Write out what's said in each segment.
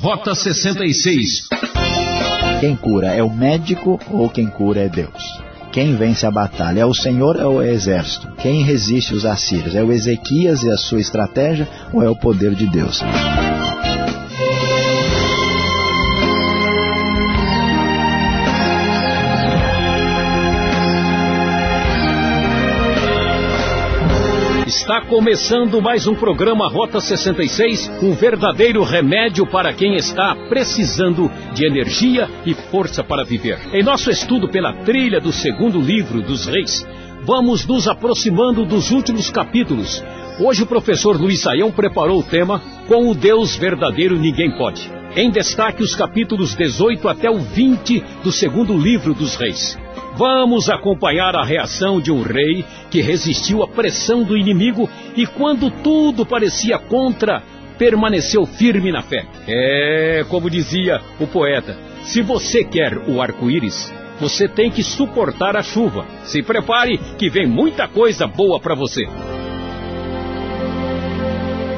Rota 66. Quem cura é o médico ou quem cura é Deus? Quem vence a batalha é o Senhor ou é o exército? Quem resiste os assírios? É o Ezequias e a sua estratégia ou é o poder de Deus? Começando mais um programa Rota 66, um verdadeiro remédio para quem está precisando de energia e força para viver. Em nosso estudo pela trilha do segundo livro dos Reis, vamos nos aproximando dos últimos capítulos. Hoje o professor Luiz Saião preparou o tema Com o Deus verdadeiro ninguém pode. Em destaque os capítulos 18 até o 20 do segundo livro dos Reis. Vamos acompanhar a reação de um rei que resistiu à pressão do inimigo e, quando tudo parecia contra, permaneceu firme na fé. É, como dizia o poeta, se você quer o arco-íris, você tem que suportar a chuva. Se prepare que vem muita coisa boa para você.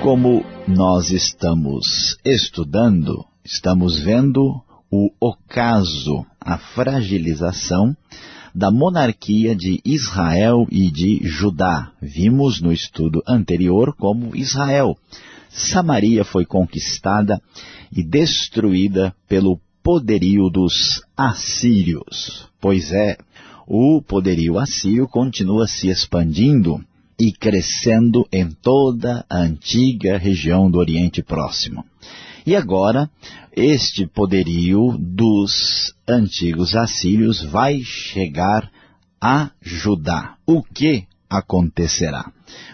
Como nós estamos estudando, estamos vendo o ocaso, a fragilização da monarquia de Israel e de Judá. Vimos no estudo anterior como Israel. Samaria foi conquistada e destruída pelo poderio dos assírios. Pois é, o poderio assírio continua se expandindo e crescendo em toda a antiga região do Oriente Próximo. E agora, este poderio dos antigos assírios vai chegar a Judá. O que acontecerá?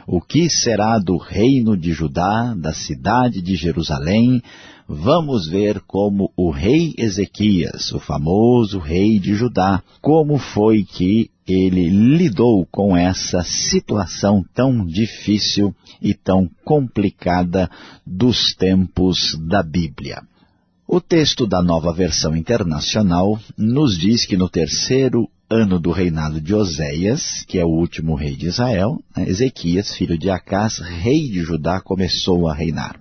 O que será do reino de Judá, da cidade de Jerusalém? Vamos ver como o rei Ezequias, o famoso rei de Judá, como foi que ele lidou com essa situação tão difícil e tão complicada dos tempos da Bíblia. O texto da nova versão internacional nos diz que no terceiro ano do reinado de Oséias, que é o último rei de Israel, né, Ezequias, filho de Acás, rei de Judá, começou a reinar.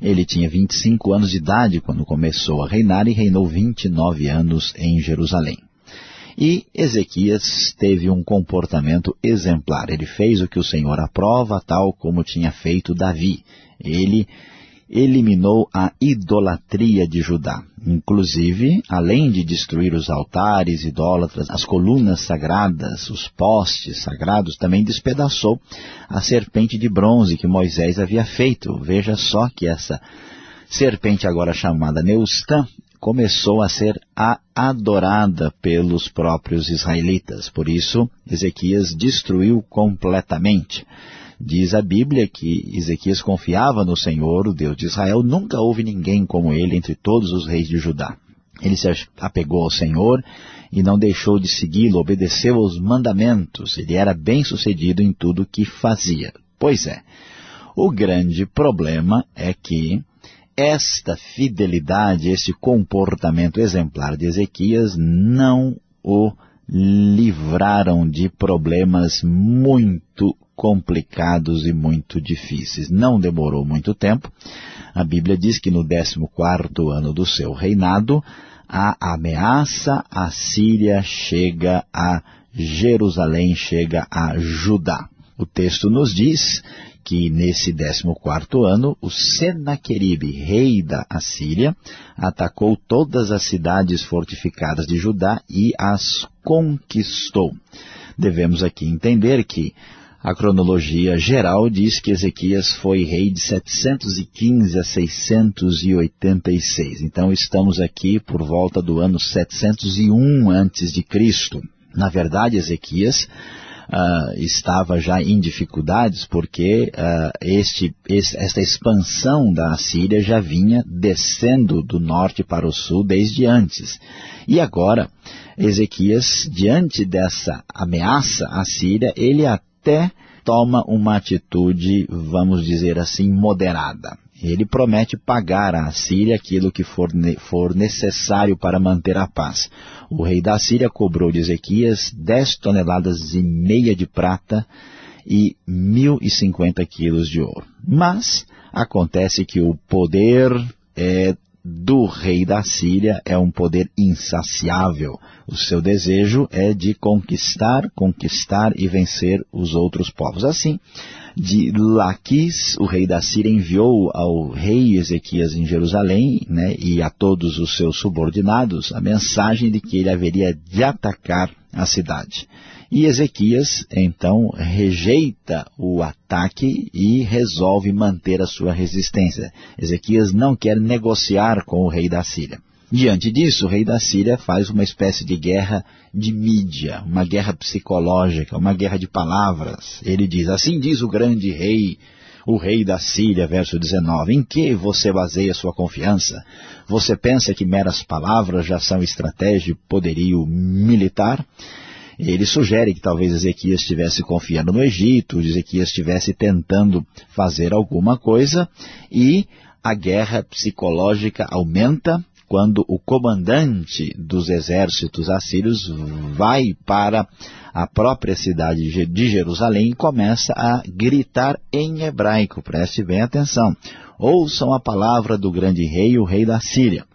Ele tinha 25 anos de idade quando começou a reinar e reinou 29 anos em Jerusalém. E Ezequias teve um comportamento exemplar. Ele fez o que o Senhor aprova, tal como tinha feito Davi. Ele eliminou a idolatria de Judá. Inclusive, além de destruir os altares idólatras, as colunas sagradas, os postes sagrados, também despedaçou a serpente de bronze que Moisés havia feito. Veja só que essa serpente agora chamada Neustã começou a ser a adorada pelos próprios israelitas. Por isso, Ezequias destruiu completamente. Diz a Bíblia que Ezequias confiava no Senhor, o Deus de Israel. Nunca houve ninguém como ele entre todos os reis de Judá. Ele se apegou ao Senhor e não deixou de segui-lo, obedeceu aos mandamentos. Ele era bem sucedido em tudo que fazia. Pois é, o grande problema é que esta fidelidade, este comportamento exemplar de Ezequias não o livraram de problemas muito complicados e muito difíceis. Não demorou muito tempo. A Bíblia diz que no 14º ano do seu reinado, a ameaça à Síria chega a Jerusalém, chega a Judá. O texto nos diz que nesse 14º ano, o Senaqueribe, rei da Assíria, atacou todas as cidades fortificadas de Judá e as conquistou. Devemos aqui entender que a cronologia geral diz que Ezequias foi rei de 715 a 686. Então estamos aqui por volta do ano 701 antes de Cristo. Na verdade, Ezequias uh, estava já em dificuldades porque uh, este, este, esta expansão da Assíria já vinha descendo do norte para o sul desde antes. E agora, Ezequias, diante dessa ameaça à Síria, ele até toma uma atitude, vamos dizer assim, moderada. Ele promete pagar à Síria aquilo que for, for necessário para manter a paz. O rei da Síria cobrou de Ezequias 10 toneladas e meia de prata e 1.050 quilos de ouro. Mas acontece que o poder é do rei da Síria é um poder insaciável. O seu desejo é de conquistar, conquistar e vencer os outros povos. Assim, de Laquis, o rei da Síria enviou ao rei Ezequias em Jerusalém né, e a todos os seus subordinados a mensagem de que ele haveria de atacar a cidade. E Ezequias, então, rejeita o ataque e resolve manter a sua resistência. Ezequias não quer negociar com o rei da Síria. Diante disso, o rei da Síria faz uma espécie de guerra de mídia, uma guerra psicológica, uma guerra de palavras. Ele diz, assim diz o grande rei, o rei da Síria, verso 19, em que você baseia sua confiança? Você pensa que meras palavras já são estratégia e poderio militar? Ele sugere que talvez Ezequias estivesse confiando no Egito, Ezequias estivesse tentando fazer alguma coisa e a guerra psicológica aumenta quando o comandante dos exércitos assírios vai para a própria cidade de Jerusalém e começa a gritar em hebraico. Preste bem atenção. Ouçam a palavra do grande rei, o rei da Síria.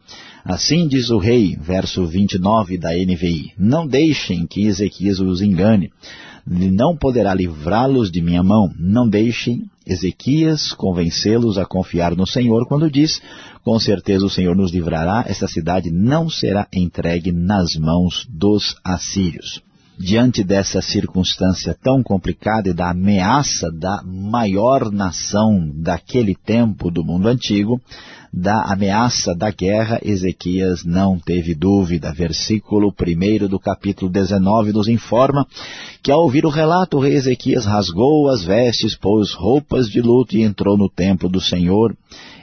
Assim diz o rei, verso 29 da NVI, não deixem que Ezequias os engane, não poderá livrá-los de minha mão, não deixem Ezequias convencê-los a confiar no Senhor quando diz, com certeza o Senhor nos livrará, esta cidade não será entregue nas mãos dos assírios diante dessa circunstância tão complicada e da ameaça da maior nação daquele tempo do mundo antigo, da ameaça da guerra, Ezequias não teve dúvida. Versículo 1 do capítulo 19 nos informa que ao ouvir o relato, o rei Ezequias rasgou as vestes, pôs roupas de luto e entrou no templo do Senhor.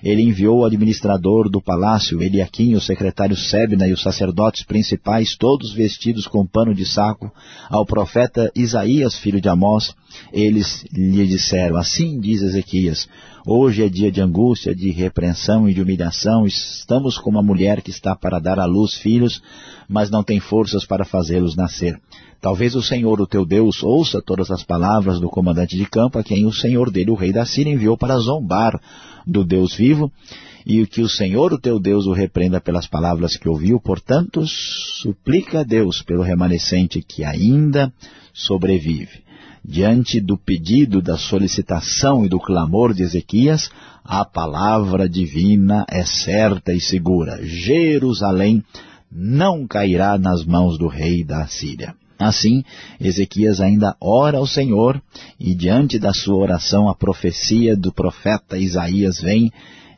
Ele enviou o administrador do palácio, Eliaquim, o secretário Sebna e os sacerdotes principais, todos vestidos com pano de saco, ao profeta Isaías, filho de Amós. Eles lhe disseram, assim diz Ezequias, Hoje é dia de angústia, de repreensão e de humilhação. Estamos como uma mulher que está para dar à luz filhos, mas não tem forças para fazê-los nascer. Talvez o Senhor, o teu Deus, ouça todas as palavras do comandante de campo, a quem o Senhor dele, o rei da Síria, enviou para zombar do Deus vivo, e que o Senhor, o teu Deus, o repreenda pelas palavras que ouviu. Portanto, suplica a Deus pelo remanescente que ainda sobrevive. Diante do pedido, da solicitação e do clamor de Ezequias, a palavra divina é certa e segura. Jerusalém não cairá nas mãos do rei da Síria. Assim, Ezequias ainda ora ao Senhor, e diante da sua oração a profecia do profeta Isaías vem,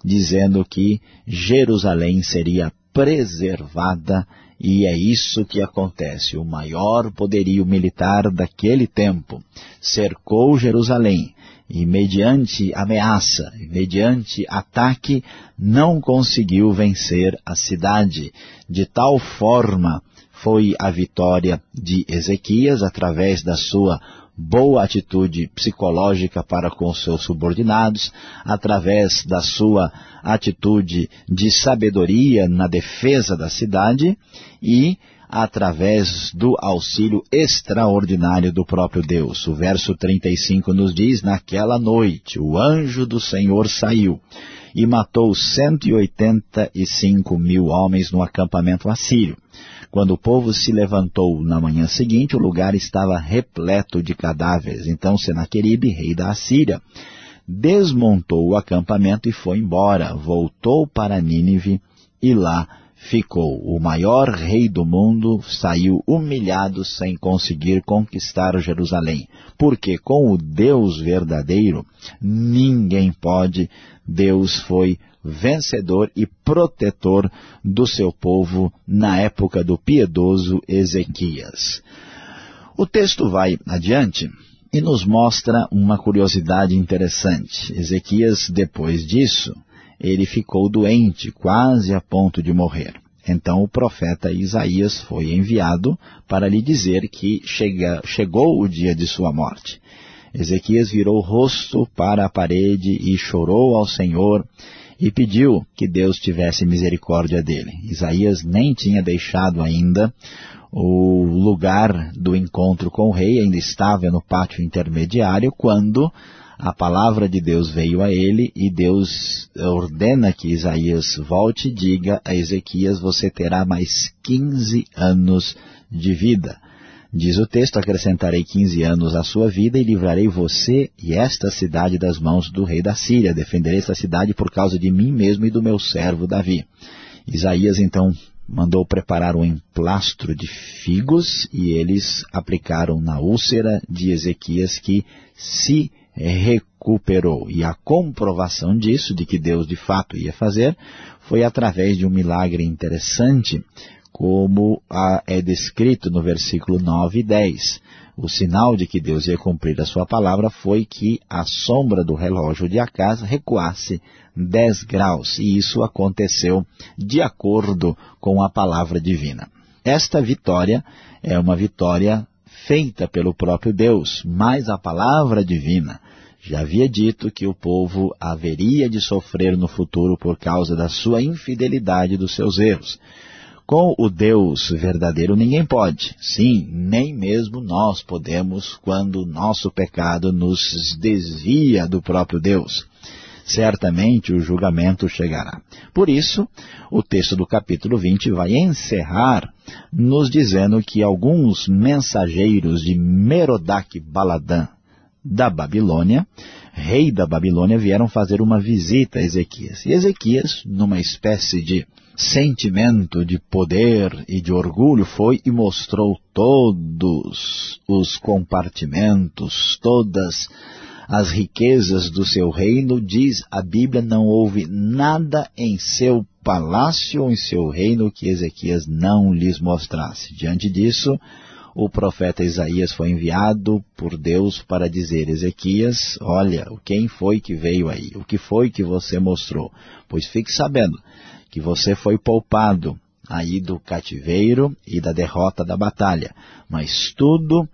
dizendo que Jerusalém seria preservada e é isso que acontece. O maior poderio militar daquele tempo cercou Jerusalém e mediante ameaça, mediante ataque, não conseguiu vencer a cidade. De tal forma foi a vitória de Ezequias através da sua boa atitude psicológica para com seus subordinados, através da sua atitude de sabedoria na defesa da cidade e através do auxílio extraordinário do próprio Deus. O verso 35 nos diz, naquela noite o anjo do Senhor saiu e matou 185 mil homens no acampamento assírio. Quando o povo se levantou na manhã seguinte, o lugar estava repleto de cadáveres. Então Senaqueribe, rei da Assíria, desmontou o acampamento e foi embora. Voltou para Nínive e lá ficou. O maior rei do mundo saiu humilhado sem conseguir conquistar Jerusalém. Porque com o Deus verdadeiro, ninguém pode. Deus foi vencedor e protetor do seu povo na época do piedoso Ezequias. O texto vai adiante e nos mostra uma curiosidade interessante. Ezequias, depois disso, ele ficou doente, quase a ponto de morrer. Então o profeta Isaías foi enviado para lhe dizer que chega, chegou o dia de sua morte. Ezequias virou o rosto para a parede e chorou ao Senhor e pediu que Deus tivesse misericórdia dele. Isaías nem tinha deixado ainda o lugar do encontro com o rei, ainda estava no pátio intermediário, quando a palavra de Deus veio a ele e Deus ordena que Isaías volte e diga a Ezequias, você terá mais 15 anos de vida. Diz o texto, acrescentarei 15 anos à sua vida e livrarei você e esta cidade das mãos do rei da Síria. Defenderei esta cidade por causa de mim mesmo e do meu servo Davi. Isaías então mandou preparar um emplastro de figos e eles aplicaram na úlcera de Ezequias que se recuperou. E a comprovação disso, de que Deus de fato ia fazer, foi através de um milagre interessante, como é descrito no versículo 9 e 10. O sinal de que Deus ia cumprir a sua palavra foi que a sombra do relógio de Acas recuasse 10 graus, e isso aconteceu de acordo com a palavra divina. Esta vitória é uma vitória feita pelo próprio Deus, mas a palavra divina já havia dito que o povo haveria de sofrer no futuro por causa da sua infidelidade e dos seus erros. Com o Deus verdadeiro ninguém pode. Sim, nem mesmo nós podemos quando o nosso pecado nos desvia do próprio Deus certamente o julgamento chegará. Por isso, o texto do capítulo 20 vai encerrar nos dizendo que alguns mensageiros de Merodach Baladã da Babilônia, rei da Babilônia, vieram fazer uma visita a Ezequias. E Ezequias, numa espécie de sentimento de poder e de orgulho, foi e mostrou todos os compartimentos, todas as riquezas do seu reino, diz a Bíblia, não houve nada em seu palácio ou em seu reino que Ezequias não lhes mostrasse. Diante disso, o profeta Isaías foi enviado por Deus para dizer, Ezequias, olha, quem foi que veio aí? O que foi que você mostrou? Pois fique sabendo que você foi poupado aí do cativeiro e da derrota da batalha, mas tudo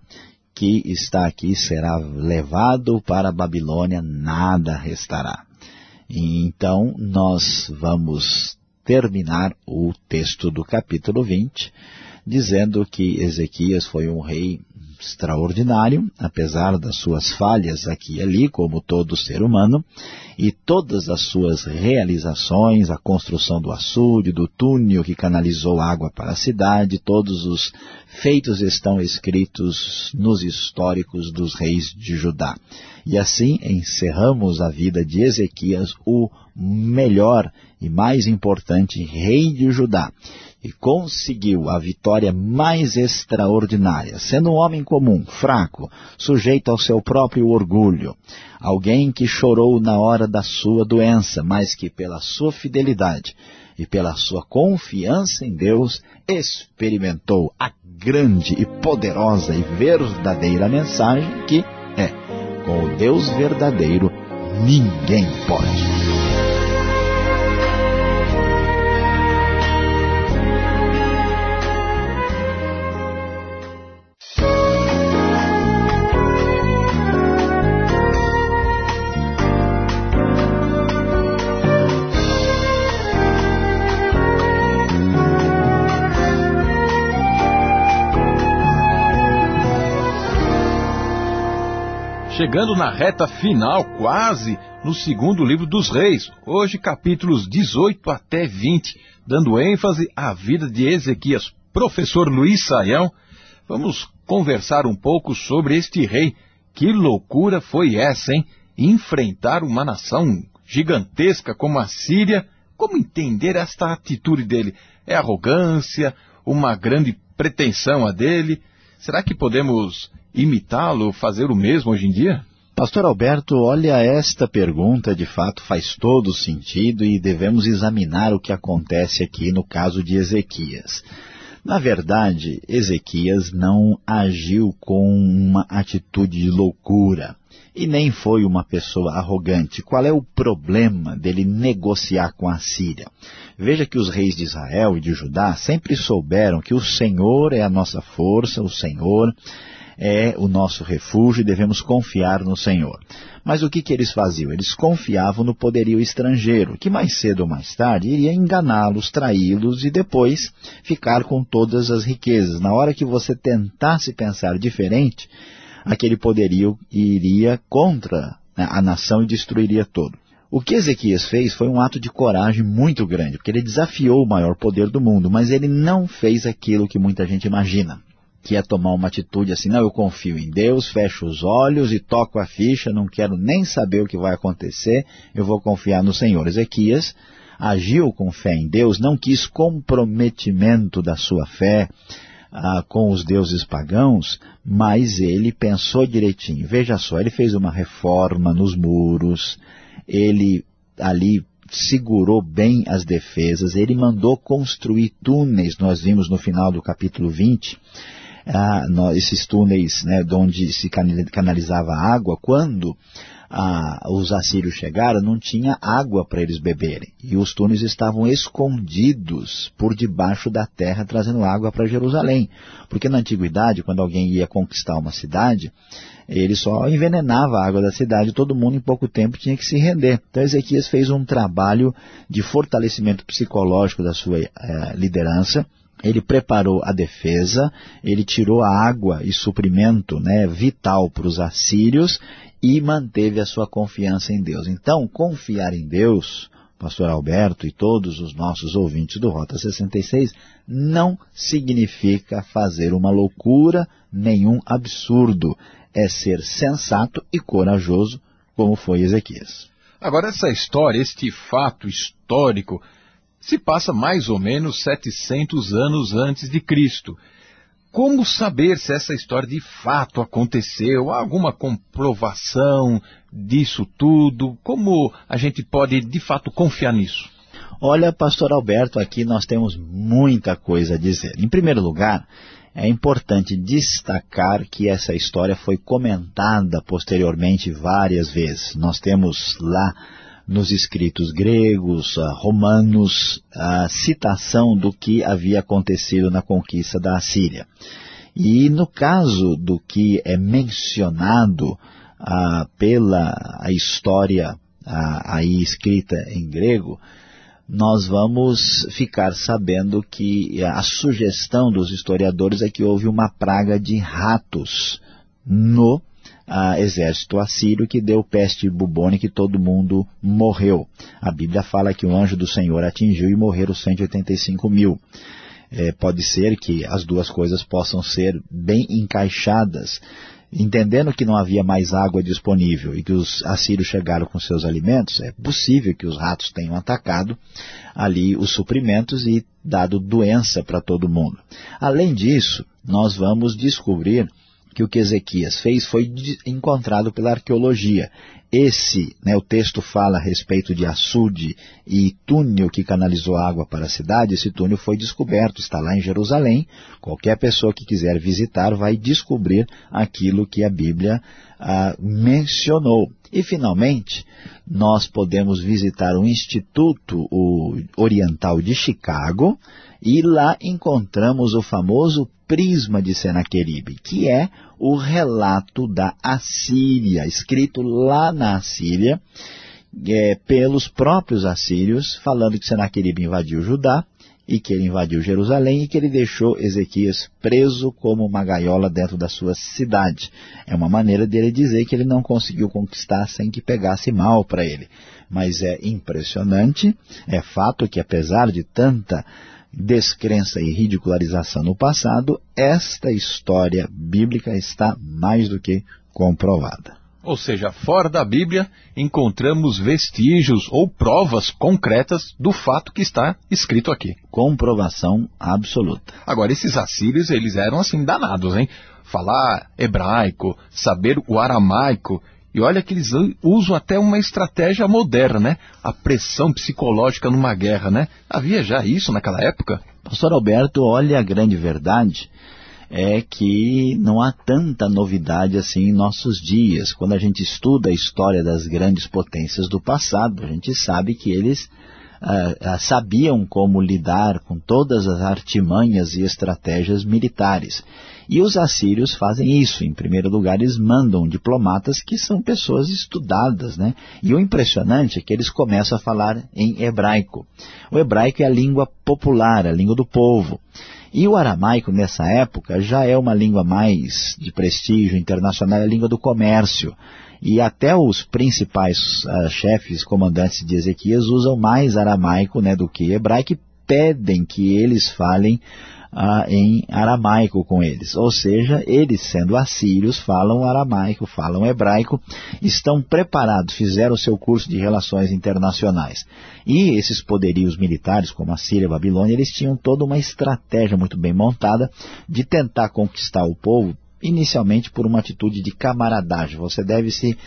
que está aqui será levado para a Babilônia, nada restará. Então nós vamos terminar o texto do capítulo 20, dizendo que Ezequias foi um rei extraordinário, apesar das suas falhas aqui e ali, como todo ser humano, e todas as suas realizações, a construção do açude, do túnel que canalizou água para a cidade, todos os feitos estão escritos nos históricos dos reis de Judá. E assim encerramos a vida de Ezequias, o melhor e mais importante rei de Judá e conseguiu a vitória mais extraordinária, sendo um homem comum, fraco, sujeito ao seu próprio orgulho, alguém que chorou na hora da sua doença, mas que pela sua fidelidade e pela sua confiança em Deus, experimentou a grande e poderosa e verdadeira mensagem que é, com o Deus verdadeiro, ninguém pode. Chegando na reta final, quase, no segundo livro dos reis, hoje capítulos 18 até 20, dando ênfase à vida de Ezequias. Professor Luiz Saião, vamos conversar um pouco sobre este rei. Que loucura foi essa, hein? Enfrentar uma nação gigantesca como a Síria. Como entender esta atitude dele? É arrogância? Uma grande pretensão a dele? Será que podemos imitá-lo, fazer o mesmo hoje em dia? Pastor Alberto, olha, esta pergunta de fato faz todo sentido e devemos examinar o que acontece aqui no caso de Ezequias. Na verdade, Ezequias não agiu com uma atitude de loucura e nem foi uma pessoa arrogante. Qual é o problema dele negociar com a Síria? Veja que os reis de Israel e de Judá sempre souberam que o Senhor é a nossa força, o Senhor é o nosso refúgio e devemos confiar no Senhor. Mas o que, que eles faziam? Eles confiavam no poderio estrangeiro, que mais cedo ou mais tarde iria enganá-los, traí-los e depois ficar com todas as riquezas. Na hora que você tentasse pensar diferente, aquele poderio iria contra né, a nação e destruiria todo. O que Ezequias fez foi um ato de coragem muito grande, porque ele desafiou o maior poder do mundo, mas ele não fez aquilo que muita gente imagina, que é tomar uma atitude assim, não, eu confio em Deus, fecho os olhos e toco a ficha, não quero nem saber o que vai acontecer, eu vou confiar no Senhor. Ezequias agiu com fé em Deus, não quis comprometimento da sua fé, ah, com os deuses pagãos, mas ele pensou direitinho. Veja só, ele fez uma reforma nos muros, ele ali segurou bem as defesas, ele mandou construir túneis, nós vimos no final do capítulo 20, ah, esses túneis né, onde se canalizava água, quando ah, os assírios chegaram, não tinha água para eles beberem. E os túneis estavam escondidos por debaixo da terra, trazendo água para Jerusalém. Porque na antiguidade, quando alguém ia conquistar uma cidade, ele só envenenava a água da cidade, todo mundo em pouco tempo tinha que se render. Então Ezequias fez um trabalho de fortalecimento psicológico da sua eh, liderança, ele preparou a defesa, ele tirou a água e suprimento né, vital para os assírios e manteve a sua confiança em Deus. Então, confiar em Deus, pastor Alberto e todos os nossos ouvintes do Rota 66, não significa fazer uma loucura, nenhum absurdo. É ser sensato e corajoso, como foi Ezequias. Agora, essa história, este fato histórico, se passa mais ou menos 700 anos antes de Cristo. Como saber se essa história de fato aconteceu? Há alguma comprovação disso tudo? Como a gente pode de fato confiar nisso? Olha, pastor Alberto, aqui nós temos muita coisa a dizer. Em primeiro lugar, é importante destacar que essa história foi comentada posteriormente várias vezes. Nós temos lá nos escritos gregos, romanos, a citação do que havia acontecido na conquista da Assíria. E no caso do que é mencionado uh, pela a história uh, aí escrita em grego, nós vamos ficar sabendo que a sugestão dos historiadores é que houve uma praga de ratos no a exército assírio que deu peste bubônica e todo mundo morreu. A Bíblia fala que o anjo do Senhor atingiu e morreram 185 mil. É, pode ser que as duas coisas possam ser bem encaixadas, entendendo que não havia mais água disponível e que os assírios chegaram com seus alimentos, é possível que os ratos tenham atacado ali os suprimentos e dado doença para todo mundo. Além disso, nós vamos descobrir que o que Ezequias fez foi encontrado pela arqueologia. Esse, né, o texto fala a respeito de açude e túnel que canalizou água para a cidade, esse túnel foi descoberto, está lá em Jerusalém. Qualquer pessoa que quiser visitar vai descobrir aquilo que a Bíblia ah, mencionou. E, finalmente, nós podemos visitar o Instituto Oriental de Chicago e lá encontramos o famoso prisma de Senaqueribe, que é o relato da Assíria, escrito lá na Assíria, é, pelos próprios assírios, falando que Senaqueribe invadiu Judá, e que ele invadiu Jerusalém e que ele deixou Ezequias preso como uma gaiola dentro da sua cidade. É uma maneira dele dizer que ele não conseguiu conquistar sem que pegasse mal para ele. Mas é impressionante, é fato que apesar de tanta descrença e ridicularização no passado, esta história bíblica está mais do que comprovada. Ou seja, fora da Bíblia, encontramos vestígios ou provas concretas do fato que está escrito aqui. Comprovação absoluta. Agora, esses assírios, eles eram assim danados, hein? Falar hebraico, saber o aramaico, e olha que eles usam até uma estratégia moderna, né? A pressão psicológica numa guerra, né? Havia já isso naquela época? Pastor Alberto, olha a grande verdade é que não há tanta novidade assim em nossos dias. Quando a gente estuda a história das grandes potências do passado, a gente sabe que eles ah, ah, sabiam como lidar com todas as artimanhas e estratégias militares. E os assírios fazem isso. Em primeiro lugar, eles mandam diplomatas que são pessoas estudadas, né? E o impressionante é que eles começam a falar em hebraico. O hebraico é a língua popular, a língua do povo. E o aramaico, nessa época, já é uma língua mais de prestígio internacional, é a língua do comércio. E até os principais uh, chefes, comandantes de Ezequias usam mais aramaico né, do que hebraico e pedem que eles falem ah, em aramaico com eles. Ou seja, eles sendo assírios, falam aramaico, falam hebraico, estão preparados, fizeram o seu curso de relações internacionais. E esses poderios militares, como a Síria e a Babilônia, eles tinham toda uma estratégia muito bem montada de tentar conquistar o povo, inicialmente por uma atitude de camaradagem. Você deve se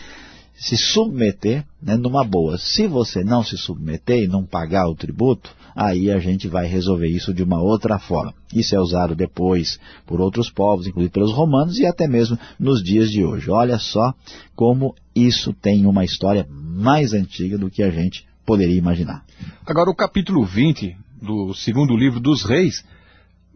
se submeter né, numa boa. Se você não se submeter e não pagar o tributo, aí a gente vai resolver isso de uma outra forma. Isso é usado depois por outros povos, inclusive pelos romanos e até mesmo nos dias de hoje. Olha só como isso tem uma história mais antiga do que a gente poderia imaginar. Agora, o capítulo 20 do segundo livro dos reis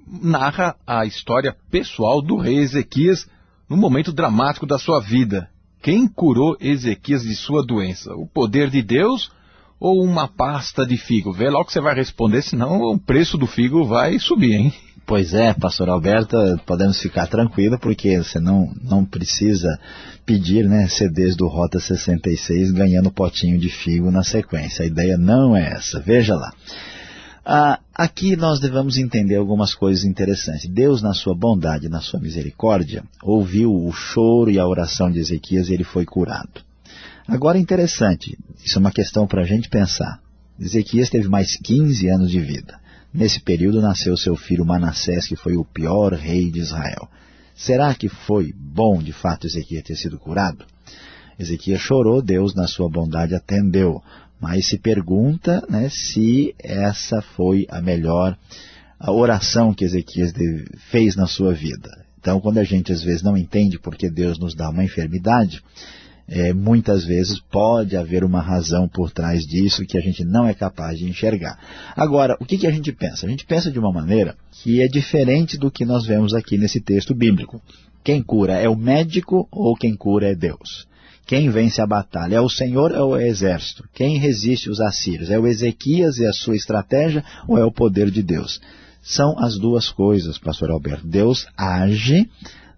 narra a história pessoal do rei Ezequias no momento dramático da sua vida. Quem curou Ezequias de sua doença? O poder de Deus ou uma pasta de figo? Vê logo que você vai responder, senão o preço do figo vai subir, hein? Pois é, pastor Alberto, podemos ficar tranquilo, porque você não, não precisa pedir né, CDs do Rota 66 ganhando potinho de figo na sequência. A ideia não é essa. Veja lá. Ah, aqui nós devemos entender algumas coisas interessantes. Deus, na sua bondade, na sua misericórdia, ouviu o choro e a oração de Ezequias e ele foi curado. Agora interessante, isso é uma questão para a gente pensar. Ezequias teve mais 15 anos de vida. Nesse período nasceu seu filho Manassés, que foi o pior rei de Israel. Será que foi bom, de fato, Ezequias ter sido curado? Ezequias chorou, Deus, na sua bondade, atendeu. Mas se pergunta né, se essa foi a melhor oração que Ezequias fez na sua vida. Então, quando a gente às vezes não entende porque Deus nos dá uma enfermidade, é, muitas vezes pode haver uma razão por trás disso que a gente não é capaz de enxergar. Agora, o que, que a gente pensa? A gente pensa de uma maneira que é diferente do que nós vemos aqui nesse texto bíblico. Quem cura é o médico ou quem cura é Deus? Quem vence a batalha? É o Senhor ou é o exército? Quem resiste os assírios? É o Ezequias e a sua estratégia ou é o poder de Deus? São as duas coisas, pastor Alberto. Deus age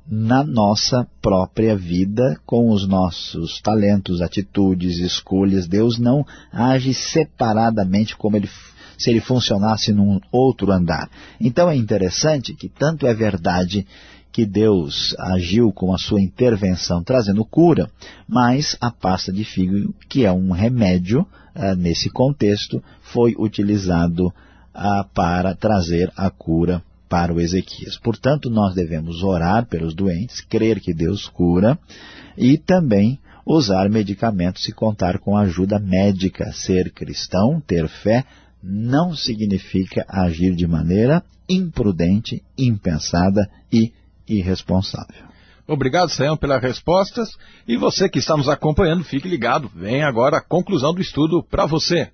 na nossa própria vida, com os nossos talentos, atitudes, escolhas. Deus não age separadamente como ele, se ele funcionasse num outro andar. Então é interessante que tanto é verdade que Deus agiu com a sua intervenção trazendo cura, mas a pasta de figo, que é um remédio uh, nesse contexto, foi utilizado uh, para trazer a cura para o Ezequias. Portanto, nós devemos orar pelos doentes, crer que Deus cura e também usar medicamentos se contar com ajuda médica. Ser cristão, ter fé, não significa agir de maneira imprudente, impensada e irresponsável. Obrigado, Sayão, pelas respostas. E você que está nos acompanhando, fique ligado. Vem agora a conclusão do estudo para você.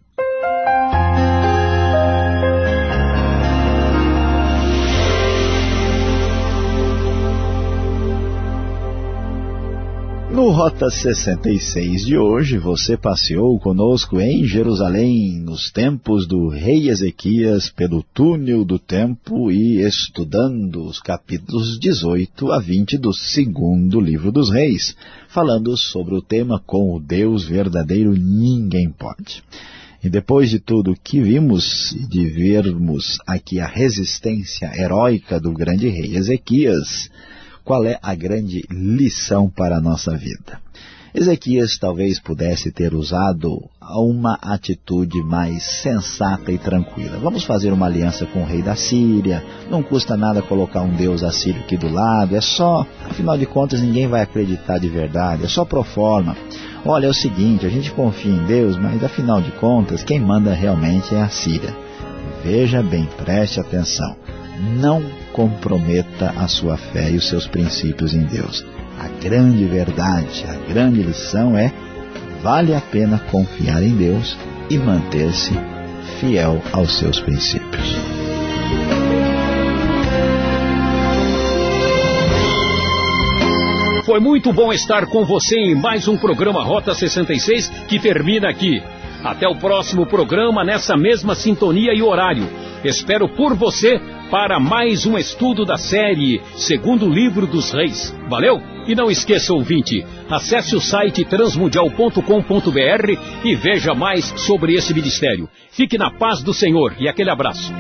No Rota 66 de hoje, você passeou conosco em Jerusalém, nos tempos do rei Ezequias, pelo túnel do tempo e estudando os capítulos 18 a 20 do segundo livro dos reis, falando sobre o tema com o Deus verdadeiro ninguém pode. E depois de tudo que vimos e de vermos aqui a resistência heróica do grande rei Ezequias, qual é a grande lição para a nossa vida. Ezequias talvez pudesse ter usado uma atitude mais sensata e tranquila. Vamos fazer uma aliança com o rei da Síria, não custa nada colocar um deus assírio aqui do lado, é só, afinal de contas ninguém vai acreditar de verdade, é só pro forma. Olha, é o seguinte, a gente confia em Deus, mas afinal de contas quem manda realmente é a Síria. Veja bem, preste atenção não comprometa a sua fé e os seus princípios em Deus. A grande verdade, a grande lição é, vale a pena confiar em Deus e manter-se fiel aos seus princípios. Foi muito bom estar com você em mais um programa Rota 66 que termina aqui. Até o próximo programa nessa mesma sintonia e horário. Espero por você para mais um estudo da série Segundo Livro dos Reis. Valeu E não esqueça, ouvinte, acesse o site transmundial.com.br e veja mais sobre esse ministério. Fique na paz do Senhor e aquele abraço.